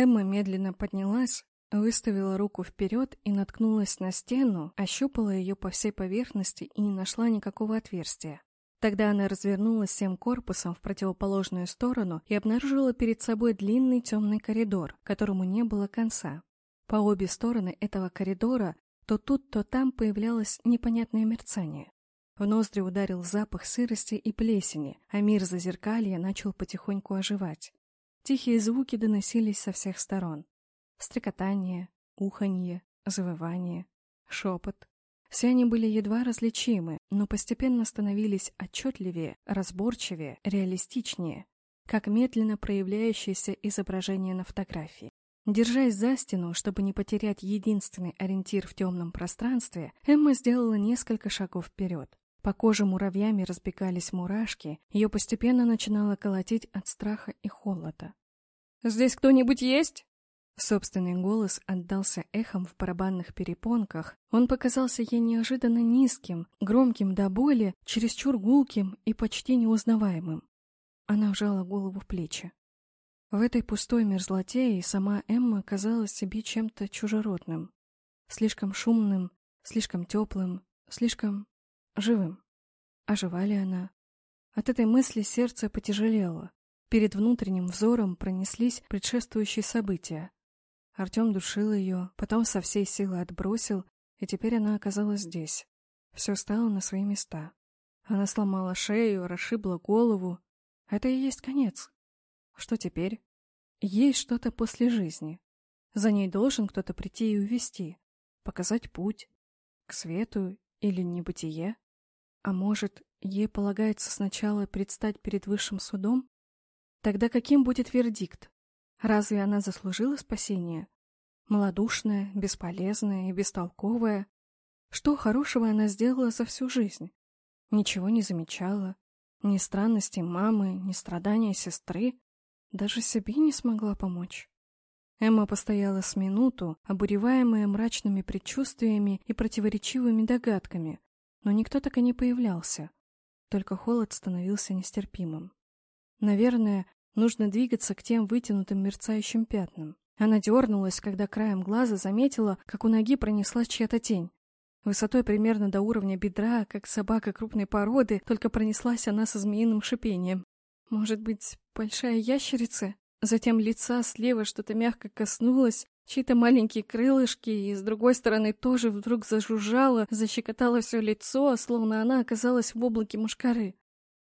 Эмма медленно поднялась, выставила руку вперед и наткнулась на стену, ощупала ее по всей поверхности и не нашла никакого отверстия. Тогда она развернулась всем корпусом в противоположную сторону и обнаружила перед собой длинный темный коридор, которому не было конца. По обе стороны этого коридора то тут, то там появлялось непонятное мерцание. В ноздри ударил запах сырости и плесени, а мир зазеркалья начал потихоньку оживать. Тихие звуки доносились со всех сторон. Стрекотание, уханье, завывание, шепот. Все они были едва различимы, но постепенно становились отчетливее, разборчивее, реалистичнее, как медленно проявляющееся изображение на фотографии. Держась за стену, чтобы не потерять единственный ориентир в темном пространстве, Эмма сделала несколько шагов вперед. По коже муравьями разбегались мурашки, ее постепенно начинало колотить от страха и холода. «Здесь кто-нибудь есть?» Собственный голос отдался эхом в барабанных перепонках. Он показался ей неожиданно низким, громким до боли, чересчур гулким и почти неузнаваемым. Она вжала голову в плечи. В этой пустой мерзлоте и сама Эмма казалась себе чем-то чужеродным. Слишком шумным, слишком теплым, слишком живым. Ожива ли она? От этой мысли сердце потяжелело. Перед внутренним взором пронеслись предшествующие события. Артем душил ее, потом со всей силы отбросил, и теперь она оказалась здесь. Все стало на свои места. Она сломала шею, расшибла голову. Это и есть конец. Что теперь? Есть что-то после жизни. За ней должен кто-то прийти и увести, показать путь. К свету или небытие. А может, ей полагается сначала предстать перед высшим судом? Тогда каким будет вердикт? Разве она заслужила спасения? Молодушная, бесполезная и бестолковая. Что хорошего она сделала за всю жизнь? Ничего не замечала. Ни странностей мамы, ни страдания сестры. Даже себе не смогла помочь. Эмма постояла с минуту, обуреваемая мрачными предчувствиями и противоречивыми догадками, но никто так и не появлялся. Только холод становился нестерпимым. Наверное, Нужно двигаться к тем вытянутым мерцающим пятнам. Она дернулась, когда краем глаза заметила, как у ноги пронеслась чья-то тень. Высотой примерно до уровня бедра, как собака крупной породы, только пронеслась она со змеиным шипением. Может быть, большая ящерица? Затем лица слева что-то мягко коснулось, чьи-то маленькие крылышки, и с другой стороны тоже вдруг зажужжало, защекотало все лицо, словно она оказалась в облаке мушкары.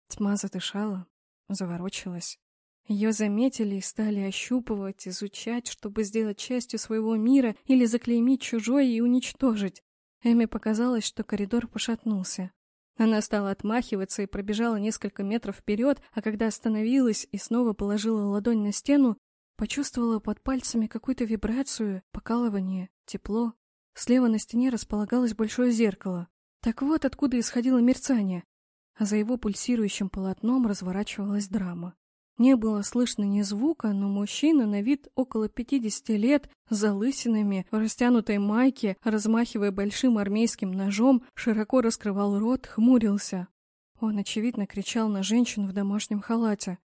Тьма задышала, заворочилась. Ее заметили и стали ощупывать, изучать, чтобы сделать частью своего мира или заклеймить чужой и уничтожить. Эми показалось, что коридор пошатнулся. Она стала отмахиваться и пробежала несколько метров вперед, а когда остановилась и снова положила ладонь на стену, почувствовала под пальцами какую-то вибрацию, покалывание, тепло. Слева на стене располагалось большое зеркало. Так вот откуда исходило мерцание. А за его пульсирующим полотном разворачивалась драма. Не было слышно ни звука, но мужчина на вид около 50 лет, с залысинами, в растянутой майке, размахивая большим армейским ножом, широко раскрывал рот, хмурился. Он, очевидно, кричал на женщину в домашнем халате.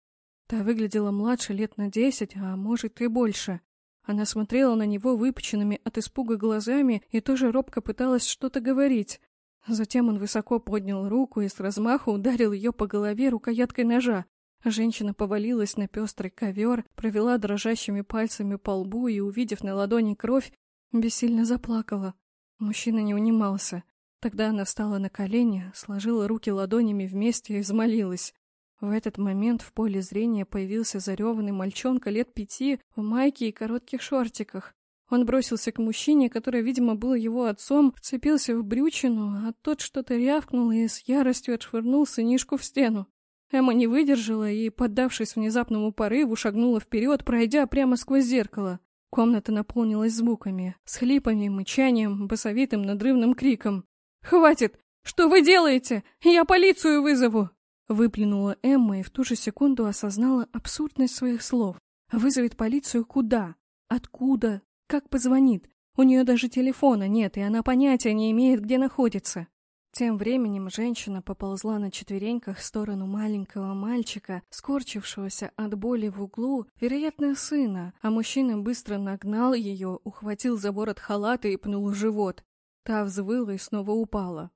Та выглядела младше лет на десять, а может и больше. Она смотрела на него выпученными от испуга глазами и тоже робко пыталась что-то говорить. Затем он высоко поднял руку и с размаху ударил ее по голове рукояткой ножа. Женщина повалилась на пестрый ковер, провела дрожащими пальцами по лбу и, увидев на ладони кровь, бессильно заплакала. Мужчина не унимался. Тогда она встала на колени, сложила руки ладонями вместе и взмолилась. В этот момент в поле зрения появился зареванный мальчонка лет пяти в майке и коротких шортиках. Он бросился к мужчине, который, видимо, был его отцом, вцепился в брючину, а тот что-то рявкнул и с яростью отшвырнул сынишку в стену. Эмма не выдержала и, поддавшись внезапному порыву, шагнула вперед, пройдя прямо сквозь зеркало. Комната наполнилась звуками, с хлипами, мычанием, басовитым надрывным криком. «Хватит! Что вы делаете? Я полицию вызову!» Выплюнула Эмма и в ту же секунду осознала абсурдность своих слов. Вызовет полицию куда? Откуда? Как позвонит? У нее даже телефона нет, и она понятия не имеет, где находится. Тем временем женщина поползла на четвереньках в сторону маленького мальчика, скорчившегося от боли в углу, вероятно, сына, а мужчина быстро нагнал ее, ухватил за ворот халата и пнул в живот. Та взвыла и снова упала.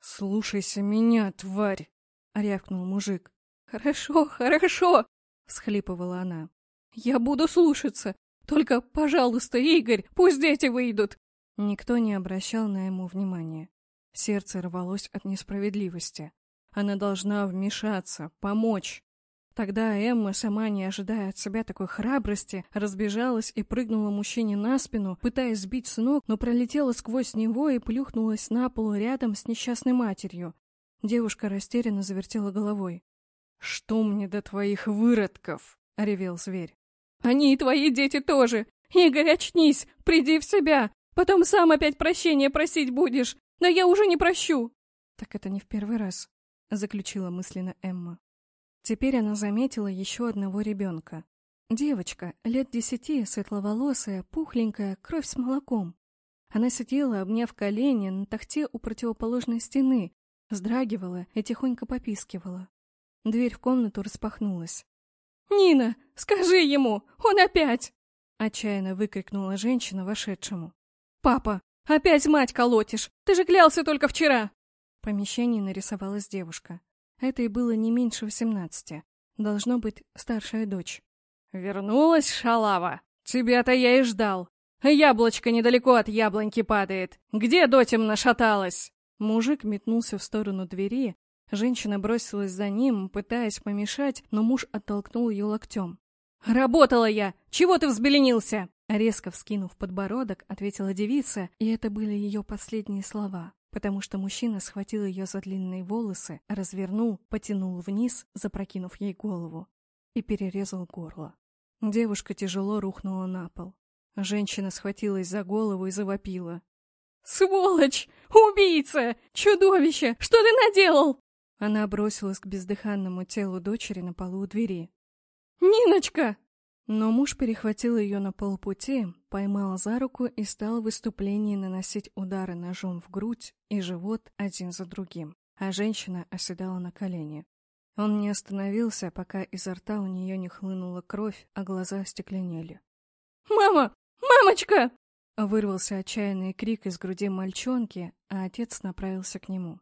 «Слушайся меня, тварь!» — рявкнул мужик. «Хорошо, хорошо!» — всхлипывала она. «Я буду слушаться! Только, пожалуйста, Игорь, пусть дети выйдут!» Никто не обращал на ему внимания. Сердце рвалось от несправедливости. Она должна вмешаться, помочь. Тогда Эмма, сама не ожидая от себя такой храбрости, разбежалась и прыгнула мужчине на спину, пытаясь сбить с ног, но пролетела сквозь него и плюхнулась на пол рядом с несчастной матерью. Девушка растерянно завертела головой. «Что мне до твоих выродков?» — ревел зверь. «Они и твои дети тоже! Игорь, очнись! Приди в себя! Потом сам опять прощения просить будешь! Но я уже не прощу!» «Так это не в первый раз», — заключила мысленно Эмма. Теперь она заметила еще одного ребенка. Девочка, лет десяти, светловолосая, пухленькая, кровь с молоком. Она сидела, обняв колени, на тахте у противоположной стены, вздрагивала и тихонько попискивала. Дверь в комнату распахнулась. «Нина, скажи ему! Он опять!» Отчаянно выкрикнула женщина вошедшему. «Папа, «Опять мать колотишь! Ты же клялся только вчера!» В помещении нарисовалась девушка. Это и было не меньше восемнадцати. Должно быть, старшая дочь. «Вернулась, шалава! Тебя-то я и ждал! Яблочко недалеко от яблоньки падает! Где дотем нашаталась?» Мужик метнулся в сторону двери, женщина бросилась за ним, пытаясь помешать, но муж оттолкнул ее локтем. «Работала я! Чего ты взбеленился?» Резко вскинув подбородок, ответила девица, и это были ее последние слова, потому что мужчина схватил ее за длинные волосы, развернул, потянул вниз, запрокинув ей голову, и перерезал горло. Девушка тяжело рухнула на пол. Женщина схватилась за голову и завопила. «Сволочь! Убийца! Чудовище! Что ты наделал?» Она бросилась к бездыханному телу дочери на полу у двери. «Ниночка!» Но муж перехватил ее на полпути, поймал за руку и стал в выступлении наносить удары ножом в грудь и живот один за другим, а женщина оседала на колени. Он не остановился, пока изо рта у нее не хлынула кровь, а глаза остекленели. «Мама! Мамочка!» Вырвался отчаянный крик из груди мальчонки, а отец направился к нему.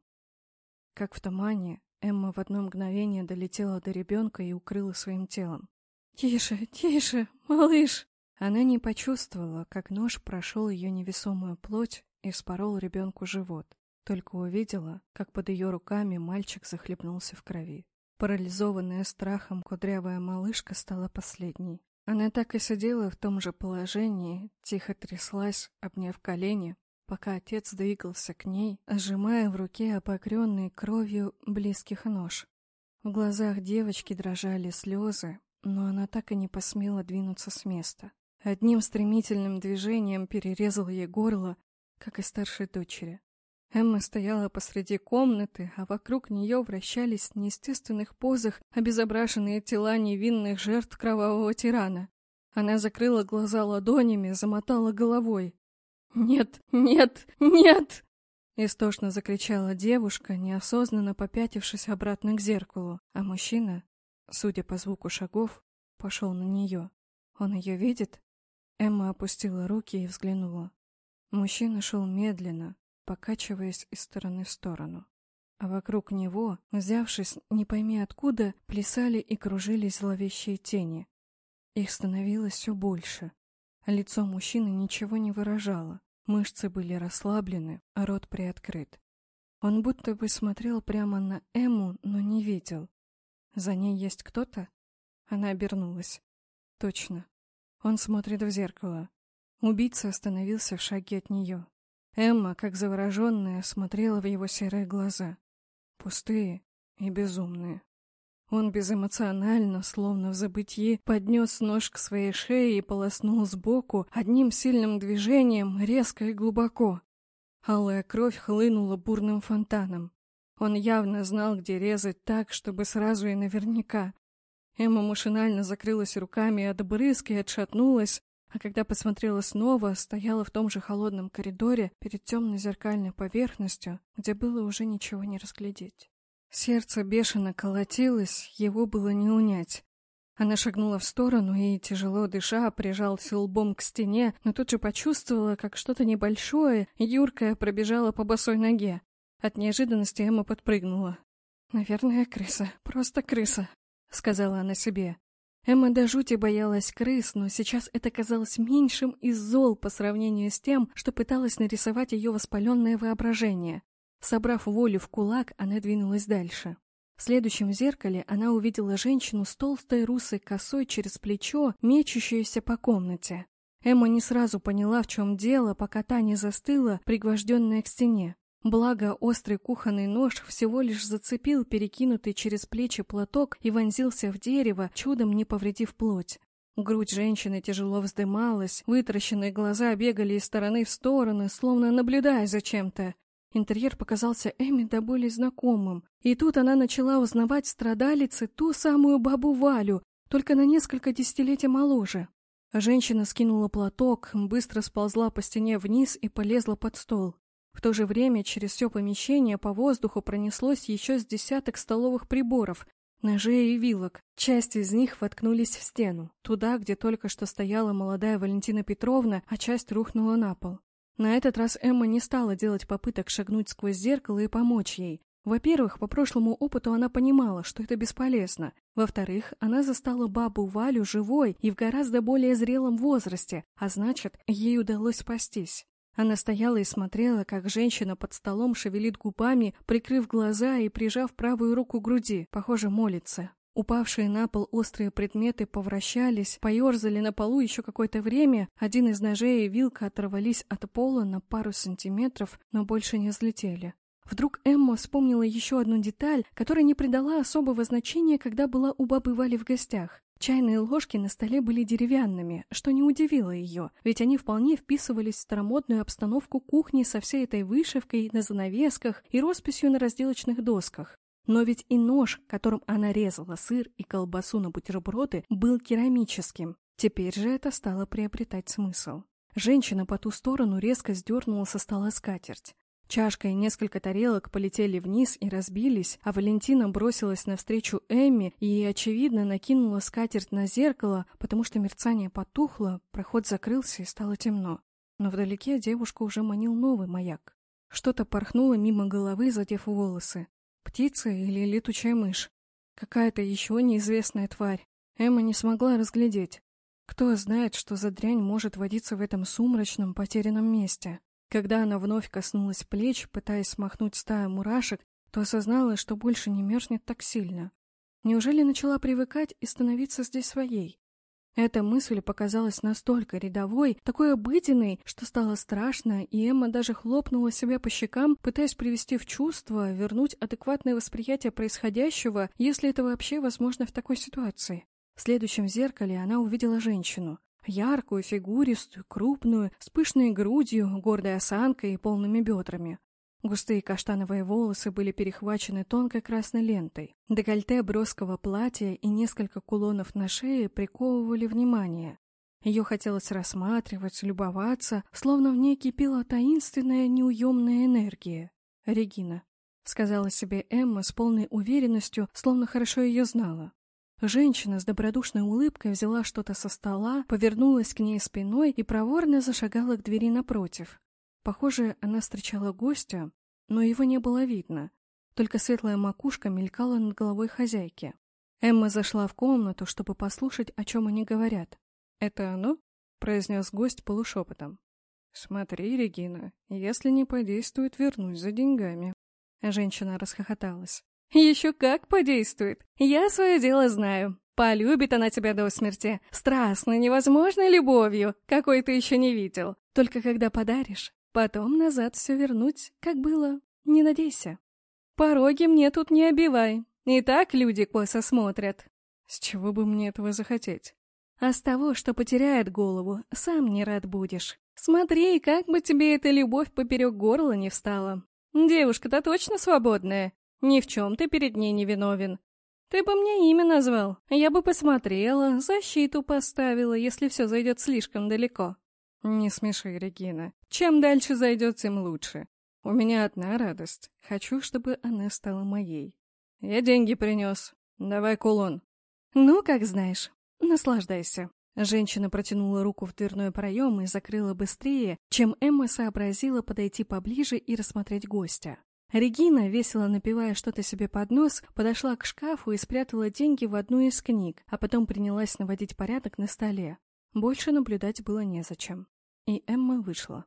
Как в тумане, Эмма в одно мгновение долетела до ребенка и укрыла своим телом. «Тише, тише, малыш!» Она не почувствовала, как нож прошел ее невесомую плоть и спорол ребенку живот, только увидела, как под ее руками мальчик захлебнулся в крови. Парализованная страхом кудрявая малышка стала последней. Она так и сидела в том же положении, тихо тряслась, обняв колени, пока отец двигался к ней, сжимая в руке опокренный кровью близких нож. В глазах девочки дрожали слезы, но она так и не посмела двинуться с места. Одним стремительным движением перерезал ей горло, как и старшей дочери. Эмма стояла посреди комнаты, а вокруг нее вращались в неестественных позах обезображенные тела невинных жертв кровавого тирана. Она закрыла глаза ладонями, замотала головой. «Нет, нет, нет!» Истошно закричала девушка, неосознанно попятившись обратно к зеркалу, а мужчина Судя по звуку шагов, пошел на нее. Он ее видит? Эмма опустила руки и взглянула. Мужчина шел медленно, покачиваясь из стороны в сторону. А вокруг него, взявшись не пойми откуда, плясали и кружились зловещие тени. Их становилось все больше. Лицо мужчины ничего не выражало. Мышцы были расслаблены, а рот приоткрыт. Он будто бы смотрел прямо на Эму, но не видел. За ней есть кто-то? Она обернулась. Точно. Он смотрит в зеркало. Убийца остановился в шаге от нее. Эмма, как завороженная, смотрела в его серые глаза. Пустые и безумные. Он безэмоционально, словно в забытье, поднес нож к своей шее и полоснул сбоку одним сильным движением, резко и глубоко. Алая кровь хлынула бурным фонтаном. Он явно знал, где резать так, чтобы сразу и наверняка. Эмма машинально закрылась руками от брызг и отшатнулась, а когда посмотрела снова, стояла в том же холодном коридоре перед темной зеркальной поверхностью, где было уже ничего не разглядеть. Сердце бешено колотилось, его было не унять. Она шагнула в сторону и, тяжело дыша, прижалась лбом к стене, но тут же почувствовала, как что-то небольшое, юркое пробежало по босой ноге. От неожиданности Эмма подпрыгнула. «Наверное, крыса. Просто крыса», — сказала она себе. Эмма до жути боялась крыс, но сейчас это казалось меньшим из зол по сравнению с тем, что пыталась нарисовать ее воспаленное воображение. Собрав волю в кулак, она двинулась дальше. В следующем зеркале она увидела женщину с толстой русой косой через плечо, мечущуюся по комнате. Эмма не сразу поняла, в чем дело, пока та не застыла, пригвожденная к стене. Благо, острый кухонный нож всего лишь зацепил перекинутый через плечи платок и вонзился в дерево, чудом не повредив плоть. Грудь женщины тяжело вздымалась, вытаращенные глаза бегали из стороны в сторону, словно наблюдая за чем-то. Интерьер показался Эми до боли знакомым, и тут она начала узнавать страдалицы ту самую бабу Валю, только на несколько десятилетий моложе. Женщина скинула платок, быстро сползла по стене вниз и полезла под стол. В то же время через все помещение по воздуху пронеслось еще с десяток столовых приборов, ножей и вилок. Часть из них воткнулись в стену, туда, где только что стояла молодая Валентина Петровна, а часть рухнула на пол. На этот раз Эмма не стала делать попыток шагнуть сквозь зеркало и помочь ей. Во-первых, по прошлому опыту она понимала, что это бесполезно. Во-вторых, она застала бабу Валю живой и в гораздо более зрелом возрасте, а значит, ей удалось спастись. Она стояла и смотрела, как женщина под столом шевелит губами, прикрыв глаза и прижав правую руку к груди, похоже, молится. Упавшие на пол острые предметы повращались, поерзали на полу еще какое-то время, один из ножей и вилка оторвались от пола на пару сантиметров, но больше не взлетели. Вдруг Эмма вспомнила еще одну деталь, которая не придала особого значения, когда была у бабы Вали в гостях. Чайные ложки на столе были деревянными, что не удивило ее, ведь они вполне вписывались в старомодную обстановку кухни со всей этой вышивкой на занавесках и росписью на разделочных досках. Но ведь и нож, которым она резала сыр и колбасу на бутерброды, был керамическим. Теперь же это стало приобретать смысл. Женщина по ту сторону резко сдернула со стола скатерть. Чашка и несколько тарелок полетели вниз и разбились, а Валентина бросилась навстречу Эмми и, очевидно, накинула скатерть на зеркало, потому что мерцание потухло, проход закрылся и стало темно. Но вдалеке девушку уже манил новый маяк. Что-то порхнуло мимо головы, задев волосы. Птица или летучая мышь? Какая-то еще неизвестная тварь. Эмма не смогла разглядеть. Кто знает, что за дрянь может водиться в этом сумрачном, потерянном месте. Когда она вновь коснулась плеч, пытаясь смахнуть стаю мурашек, то осознала, что больше не мерзнет так сильно. Неужели начала привыкать и становиться здесь своей? Эта мысль показалась настолько рядовой, такой обыденной, что стало страшно, и Эмма даже хлопнула себя по щекам, пытаясь привести в чувство, вернуть адекватное восприятие происходящего, если это вообще возможно в такой ситуации. В следующем зеркале она увидела женщину. Яркую, фигуристую, крупную, с пышной грудью, гордой осанкой и полными бедрами. Густые каштановые волосы были перехвачены тонкой красной лентой. Декольте броского платья и несколько кулонов на шее приковывали внимание. Ее хотелось рассматривать, любоваться, словно в ней кипела таинственная неуемная энергия. «Регина», — сказала себе Эмма с полной уверенностью, словно хорошо ее знала. Женщина с добродушной улыбкой взяла что-то со стола, повернулась к ней спиной и проворно зашагала к двери напротив. Похоже, она встречала гостя, но его не было видно. Только светлая макушка мелькала над головой хозяйки. Эмма зашла в комнату, чтобы послушать, о чем они говорят. «Это оно?» — произнес гость полушепотом. «Смотри, Регина, если не подействует, вернусь за деньгами». Женщина расхохоталась. Еще как подействует. Я свое дело знаю. Полюбит она тебя до смерти. Страстной, невозможной любовью, какой ты еще не видел. Только когда подаришь, потом назад все вернуть, как было. Не надейся. Пороги мне тут не обивай. И так люди косо смотрят. С чего бы мне этого захотеть? А с того, что потеряет голову, сам не рад будешь. Смотри, как бы тебе эта любовь поперек горла не встала. Девушка-то точно свободная. Ни в чем ты перед ней не виновен. Ты бы мне имя назвал. Я бы посмотрела, защиту поставила, если все зайдет слишком далеко. Не смеши, Регина. Чем дальше зайдет, тем лучше. У меня одна радость. Хочу, чтобы она стала моей. Я деньги принес. Давай кулон. Ну, как знаешь. Наслаждайся. Женщина протянула руку в дверной проем и закрыла быстрее, чем Эмма сообразила подойти поближе и рассмотреть гостя. Регина, весело напивая что-то себе под нос, подошла к шкафу и спрятала деньги в одну из книг, а потом принялась наводить порядок на столе. Больше наблюдать было незачем. И Эмма вышла.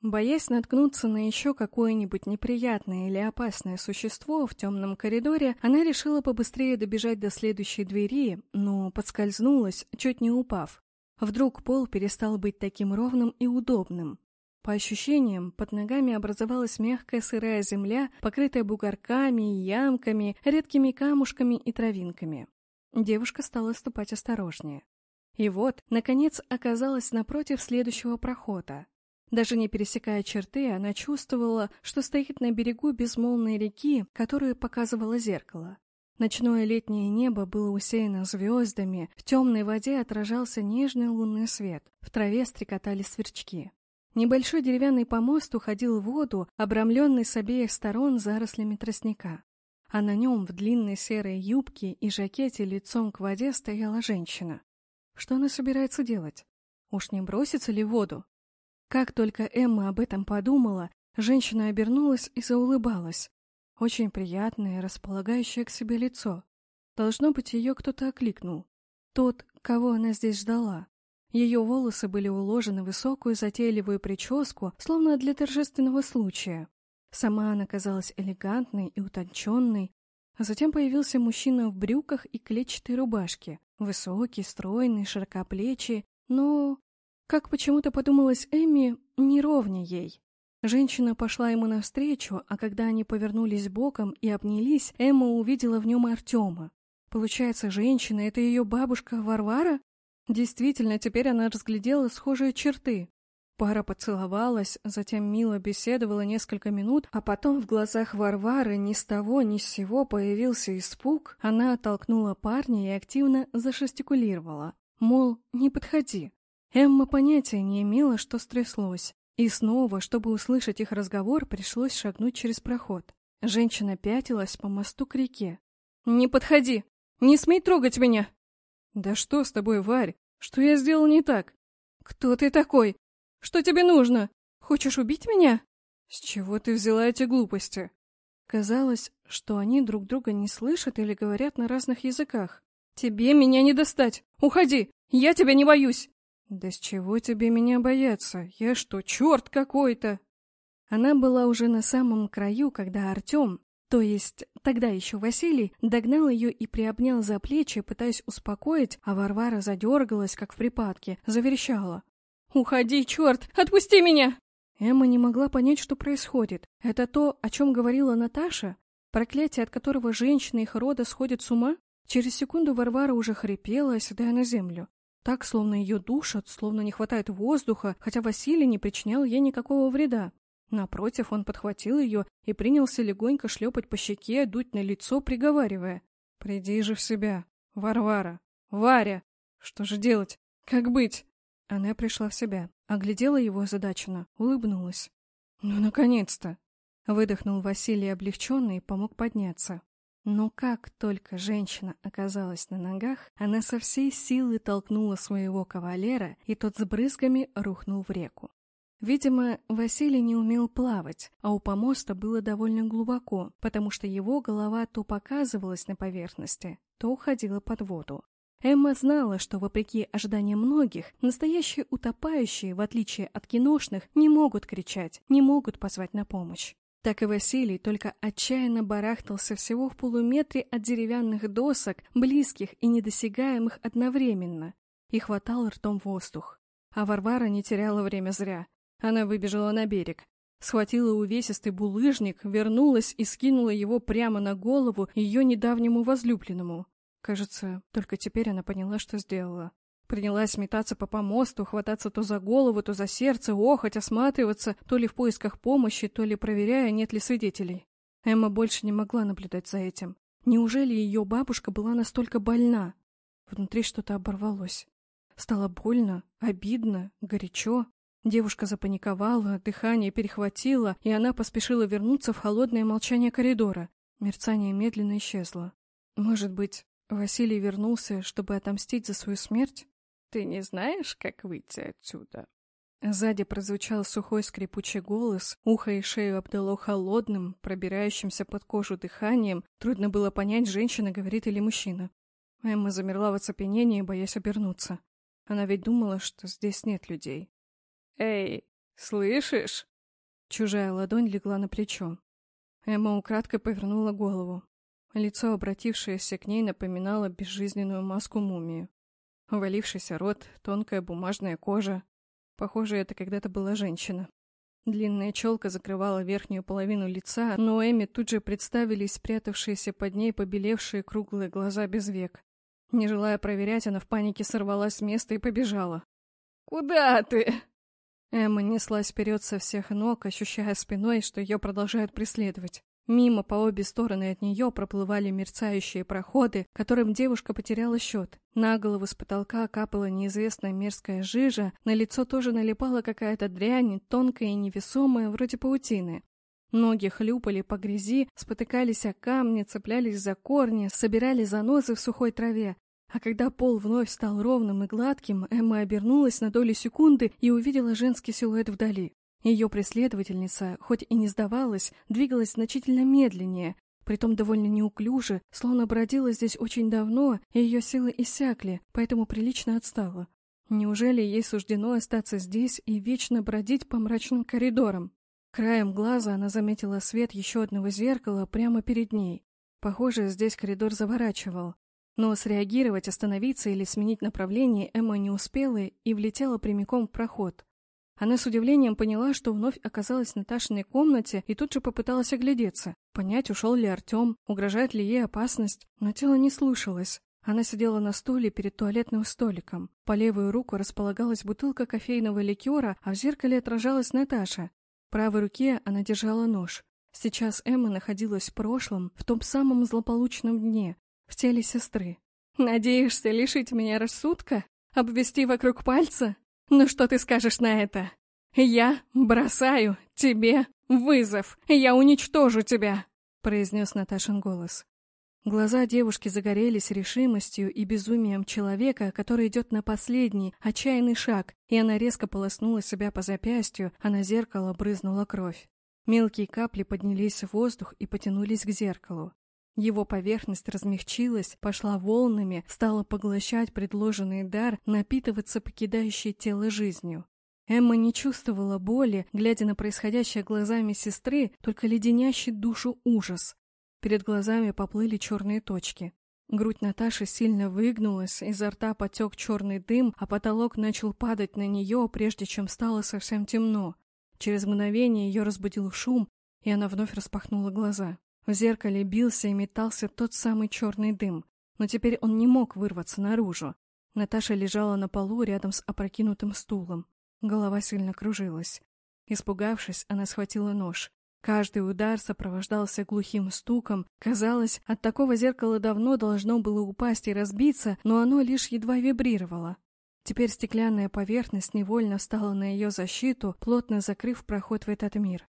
Боясь наткнуться на еще какое-нибудь неприятное или опасное существо в темном коридоре, она решила побыстрее добежать до следующей двери, но подскользнулась, чуть не упав. Вдруг пол перестал быть таким ровным и удобным. По ощущениям, под ногами образовалась мягкая сырая земля, покрытая бугорками, ямками, редкими камушками и травинками. Девушка стала ступать осторожнее. И вот, наконец, оказалась напротив следующего прохода. Даже не пересекая черты, она чувствовала, что стоит на берегу безмолвной реки, которую показывало зеркало. Ночное летнее небо было усеяно звездами, в темной воде отражался нежный лунный свет, в траве стрекотали сверчки. Небольшой деревянный помост уходил в воду, обрамленный с обеих сторон зарослями тростника. А на нем в длинной серой юбке и жакете лицом к воде стояла женщина. Что она собирается делать? Уж не бросится ли в воду? Как только Эмма об этом подумала, женщина обернулась и заулыбалась. Очень приятное, располагающее к себе лицо. Должно быть, ее кто-то окликнул. Тот, кого она здесь ждала. Ее волосы были уложены в высокую затейливую прическу, словно для торжественного случая. Сама она казалась элегантной и утонченной. А затем появился мужчина в брюках и клетчатой рубашке. Высокий, стройный, широкоплечий, но, как почему-то подумалось Эмми, не ровня ей. Женщина пошла ему навстречу, а когда они повернулись боком и обнялись, Эмма увидела в нем Артема. Получается, женщина — это ее бабушка Варвара? Действительно, теперь она разглядела схожие черты. Пара поцеловалась, затем мило беседовала несколько минут, а потом в глазах Варвары ни с того ни с сего появился испуг. Она оттолкнула парня и активно зашестикулировала. Мол, не подходи. Эмма понятия не имела, что стряслось. И снова, чтобы услышать их разговор, пришлось шагнуть через проход. Женщина пятилась по мосту к реке. «Не подходи! Не смей трогать меня!» «Да что с тобой, Варь? Что я сделал не так? Кто ты такой? Что тебе нужно? Хочешь убить меня? С чего ты взяла эти глупости? Казалось, что они друг друга не слышат или говорят на разных языках. Тебе меня не достать. Уходи. Я тебя не боюсь. Да с чего тебе меня бояться? Я что, черт какой-то? Она была уже на самом краю, когда Артем, то есть тогда еще Василий догнал ее и приобнял за плечи, пытаясь успокоить, а Варвара задергалась, как в припадке, заверещала. «Уходи, черт! Отпусти меня!» Эмма не могла понять, что происходит. Это то, о чем говорила Наташа? Проклятие, от которого женщины их рода сходят с ума? Через секунду Варвара уже хрипела, оседая на землю. Так, словно ее душат, словно не хватает воздуха, хотя Василий не причинял ей никакого вреда. Напротив, он подхватил ее и принялся легонько шлепать по щеке, дуть на лицо, приговаривая. «Приди же в себя, Варвара! Варя! Что же делать? Как быть?» Она пришла в себя, оглядела его озадаченно, улыбнулась. «Ну, наконец-то!» Выдохнул Василий облегченно и помог подняться. Но как только женщина оказалась на ногах, она со всей силы толкнула своего кавалера, и тот с брызгами рухнул в реку. Видимо, Василий не умел плавать, а у помоста было довольно глубоко, потому что его голова то показывалась на поверхности, то уходила под воду. Эмма знала, что, вопреки ожиданиям многих, настоящие утопающие, в отличие от киношных, не могут кричать, не могут позвать на помощь. Так и Василий только отчаянно барахтался всего в полуметре от деревянных досок, близких и недосягаемых одновременно, и хватал ртом воздух. А Варвара не теряла время зря. Она выбежала на берег, схватила увесистый булыжник, вернулась и скинула его прямо на голову ее недавнему возлюбленному. Кажется, только теперь она поняла, что сделала. Принялась метаться по помосту, хвататься то за голову, то за сердце, охоть, осматриваться, то ли в поисках помощи, то ли проверяя, нет ли свидетелей. Эмма больше не могла наблюдать за этим. Неужели ее бабушка была настолько больна? Внутри что-то оборвалось. Стало больно, обидно, горячо. Девушка запаниковала, дыхание перехватило, и она поспешила вернуться в холодное молчание коридора. Мерцание медленно исчезло. Может быть, Василий вернулся, чтобы отомстить за свою смерть? «Ты не знаешь, как выйти отсюда?» Сзади прозвучал сухой скрипучий голос, ухо и шею обдало холодным, пробирающимся под кожу дыханием. Трудно было понять, женщина говорит или мужчина. Эмма замерла в оцепенении, боясь обернуться. Она ведь думала, что здесь нет людей. «Эй, слышишь?» Чужая ладонь легла на плечо. Эмма украдкой повернула голову. Лицо, обратившееся к ней, напоминало безжизненную маску мумии. Валившийся рот, тонкая бумажная кожа. Похоже, это когда-то была женщина. Длинная челка закрывала верхнюю половину лица, но Эми тут же представились спрятавшиеся под ней побелевшие круглые глаза без век. Не желая проверять, она в панике сорвалась с места и побежала. «Куда ты?» Эмма неслась вперед со всех ног, ощущая спиной, что ее продолжают преследовать. Мимо по обе стороны от нее проплывали мерцающие проходы, которым девушка потеряла счет. На голову с потолка капала неизвестная мерзкая жижа, на лицо тоже налипала какая-то дрянь, тонкая и невесомая, вроде паутины. Ноги хлюпали по грязи, спотыкались о камни, цеплялись за корни, собирали занозы в сухой траве. А когда пол вновь стал ровным и гладким, Эмма обернулась на долю секунды и увидела женский силуэт вдали. Ее преследовательница, хоть и не сдавалась, двигалась значительно медленнее, притом довольно неуклюже, словно бродила здесь очень давно, и ее силы иссякли, поэтому прилично отстала. Неужели ей суждено остаться здесь и вечно бродить по мрачным коридорам? Краем глаза она заметила свет еще одного зеркала прямо перед ней. Похоже, здесь коридор заворачивал. Но среагировать, остановиться или сменить направление Эмма не успела и влетела прямиком в проход. Она с удивлением поняла, что вновь оказалась в Наташиной комнате и тут же попыталась оглядеться, понять, ушел ли Артем, угрожает ли ей опасность, но тело не слушалось. Она сидела на стуле перед туалетным столиком. По левую руку располагалась бутылка кофейного ликера, а в зеркале отражалась Наташа. В правой руке она держала нож. Сейчас Эмма находилась в прошлом, в том самом злополучном дне, в теле сестры. «Надеешься лишить меня рассудка? Обвести вокруг пальца? Ну что ты скажешь на это? Я бросаю тебе вызов. Я уничтожу тебя, произнес Наташин голос. Глаза девушки загорелись решимостью и безумием человека, который идет на последний, отчаянный шаг, и она резко полоснула себя по запястью, а на зеркало брызнула кровь. Мелкие капли поднялись в воздух и потянулись к зеркалу. Его поверхность размягчилась, пошла волнами, стала поглощать предложенный дар, напитываться покидающей тело жизнью. Эмма не чувствовала боли, глядя на происходящее глазами сестры, только леденящий душу ужас. Перед глазами поплыли черные точки. Грудь Наташи сильно выгнулась, изо рта потек черный дым, а потолок начал падать на нее, прежде чем стало совсем темно. Через мгновение ее разбудил шум, и она вновь распахнула глаза. В зеркале бился и метался тот самый черный дым, но теперь он не мог вырваться наружу. Наташа лежала на полу рядом с опрокинутым стулом. Голова сильно кружилась. Испугавшись, она схватила нож. Каждый удар сопровождался глухим стуком. Казалось, от такого зеркала давно должно было упасть и разбиться, но оно лишь едва вибрировало. Теперь стеклянная поверхность невольно встала на ее защиту, плотно закрыв проход в этот мир.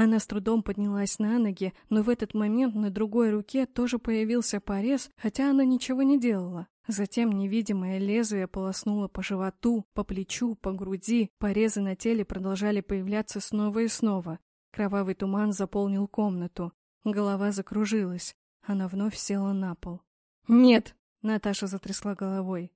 Она с трудом поднялась на ноги, но в этот момент на другой руке тоже появился порез, хотя она ничего не делала. Затем невидимое лезвие полоснуло по животу, по плечу, по груди. Порезы на теле продолжали появляться снова и снова. Кровавый туман заполнил комнату. Голова закружилась. Она вновь села на пол. «Нет!» — Наташа затрясла головой.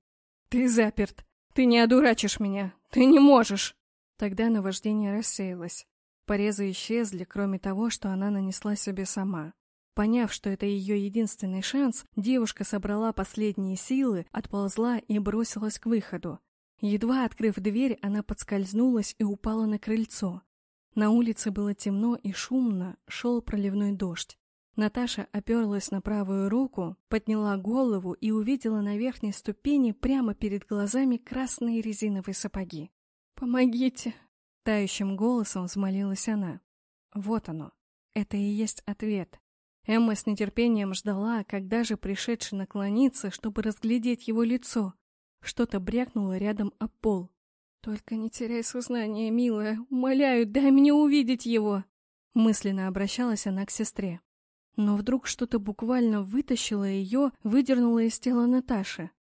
«Ты заперт! Ты не одурачишь меня! Ты не можешь!» Тогда наваждение рассеялось. Порезы исчезли, кроме того, что она нанесла себе сама. Поняв, что это ее единственный шанс, девушка собрала последние силы, отползла и бросилась к выходу. Едва открыв дверь, она подскользнулась и упала на крыльцо. На улице было темно и шумно, шел проливной дождь. Наташа оперлась на правую руку, подняла голову и увидела на верхней ступени прямо перед глазами красные резиновые сапоги. «Помогите!» Тающим голосом взмолилась она. Вот оно. Это и есть ответ. Эмма с нетерпением ждала, когда же пришедший наклонится, чтобы разглядеть его лицо. Что-то брякнуло рядом об пол. «Только не теряй сознание, милая. Умоляю, дай мне увидеть его!» Мысленно обращалась она к сестре. Но вдруг что-то буквально вытащило ее, выдернуло из тела Наташи.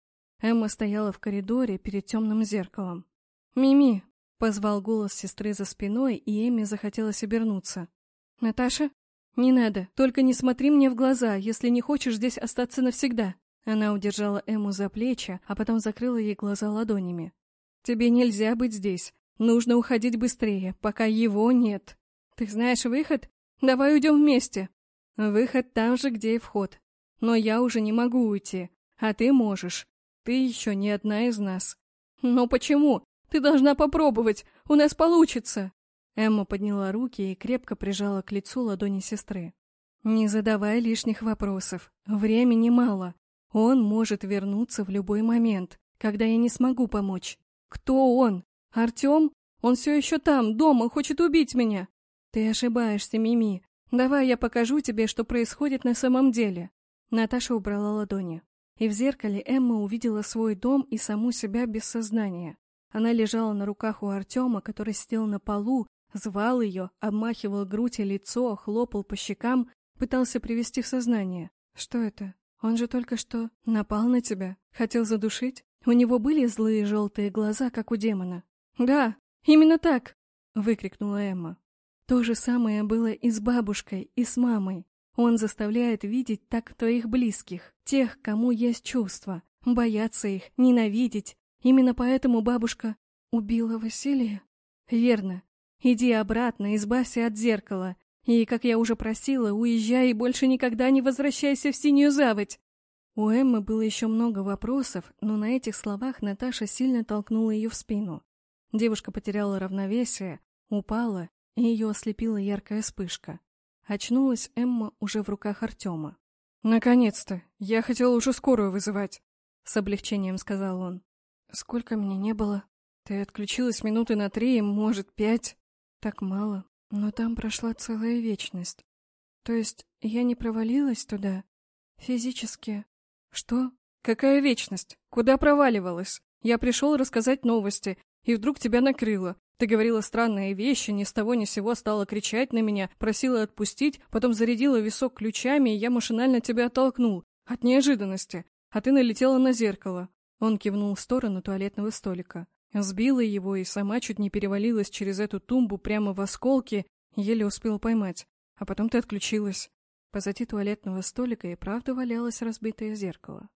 Эмма стояла в коридоре перед темным зеркалом. «Мими!» — позвал голос сестры за спиной, и Эмме захотелось обернуться. «Наташа? Не надо, только не смотри мне в глаза, если не хочешь здесь остаться навсегда!» Она удержала Эмму за плечи, а потом закрыла ей глаза ладонями. «Тебе нельзя быть здесь. Нужно уходить быстрее, пока его нет. Ты знаешь выход? Давай уйдем вместе!» Выход там же, где и вход. Но я уже не могу уйти, а ты можешь. Ты еще не одна из нас. Но почему? Ты должна попробовать. У нас получится. Эмма подняла руки и крепко прижала к лицу ладони сестры. Не задавай лишних вопросов. Времени мало. Он может вернуться в любой момент, когда я не смогу помочь. Кто он? Артем? Он все еще там, дома, хочет убить меня. Ты ошибаешься, Мими. «Давай я покажу тебе, что происходит на самом деле». Наташа убрала ладони. И в зеркале Эмма увидела свой дом и саму себя без сознания. Она лежала на руках у Артема, который сидел на полу, звал ее, обмахивал грудь и лицо, хлопал по щекам, пытался привести в сознание. Что это? Он же только что напал на тебя, хотел задушить? У него были злые желтые глаза, как у демона. «Да, именно так!» — выкрикнула Эмма. То же самое было и с бабушкой, и с мамой. Он заставляет видеть так твоих близких, тех, кому есть чувства, бояться их, ненавидеть. Именно поэтому бабушка убила Василия? Верно. Иди обратно, избавься от зеркала. И, как я уже просила, уезжай и больше никогда не возвращайся в синюю заводь. У Эммы было еще много вопросов, но на этих словах Наташа сильно толкнула ее в спину. Девушка потеряла равновесие, упала и ее ослепила яркая вспышка. Очнулась Эмма уже в руках Артема. «Наконец-то! Я хотел уже скорую вызывать!» С облегчением сказал он. «Сколько мне не было? Ты отключилась минуты на три, может, пять?» «Так мало, но там прошла целая вечность. То есть я не провалилась туда? Физически?» «Что? Какая вечность? Куда проваливалась? Я пришел рассказать новости, и вдруг тебя накрыло. Ты говорила странные вещи, ни с того ни сего стала кричать на меня, просила отпустить, потом зарядила висок ключами, и я машинально тебя оттолкнул. От неожиданности. А ты налетела на зеркало. Он кивнул в сторону туалетного столика. Сбила его и сама чуть не перевалилась через эту тумбу прямо в осколки, еле успела поймать. А потом ты отключилась. Позади туалетного столика и правда валялось разбитое зеркало.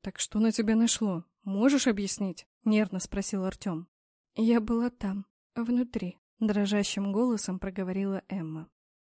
«Так что на тебя нашло? Можешь объяснить?» — нервно спросил Артем. «Я была там, внутри», — дрожащим голосом проговорила Эмма.